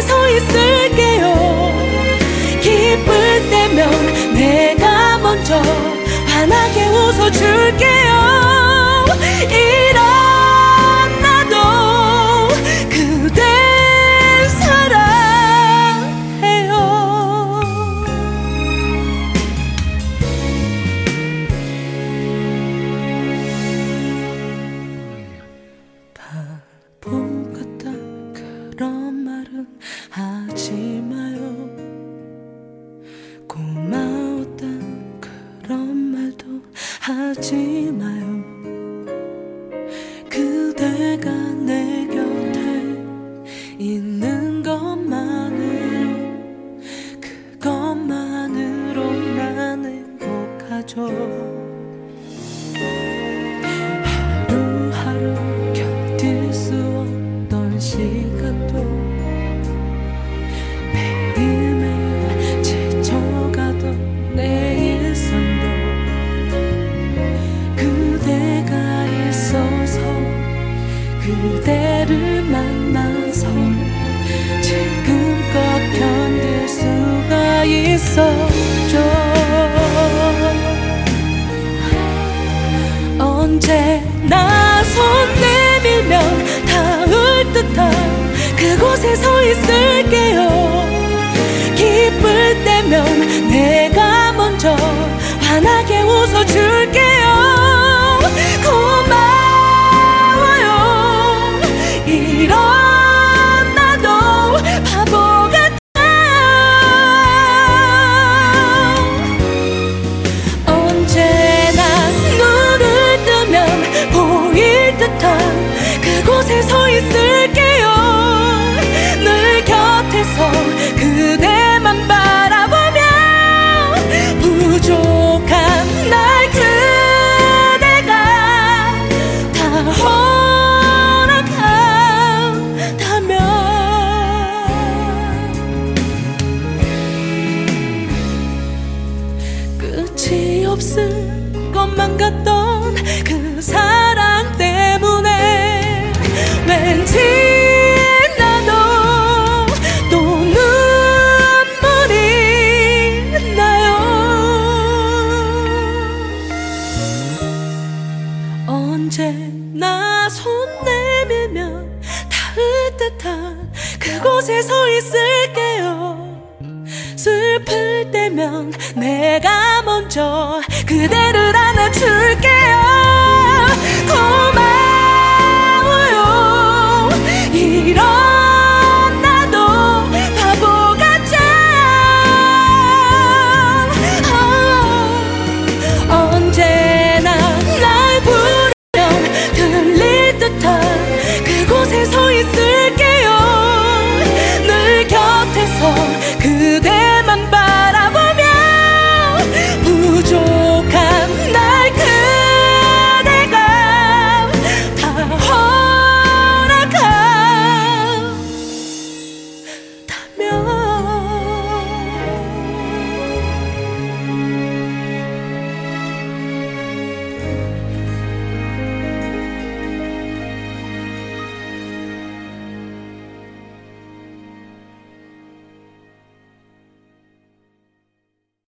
서 있을게요. 기쁠 때면 내가 먼저 환하게 웃어줄게요 그대가 내 곁에 있는 것만으로 그것만으로 난 행복하죠 그대를 만나서 지금껏 견딜 수가 있었죠. 언제나 손 내밀면 닿을 듯한 그곳에 서 있을게요. 기쁠 때면 내가 먼저 환하게 웃어줄 고마 같던 그 사랑 때문에 왠지 나도 또 눈물이 나요. 언제나 손 내밀면 닿을 듯한 그곳에 서 있을게요 때면 내가 먼저 그대를 안아줄게요.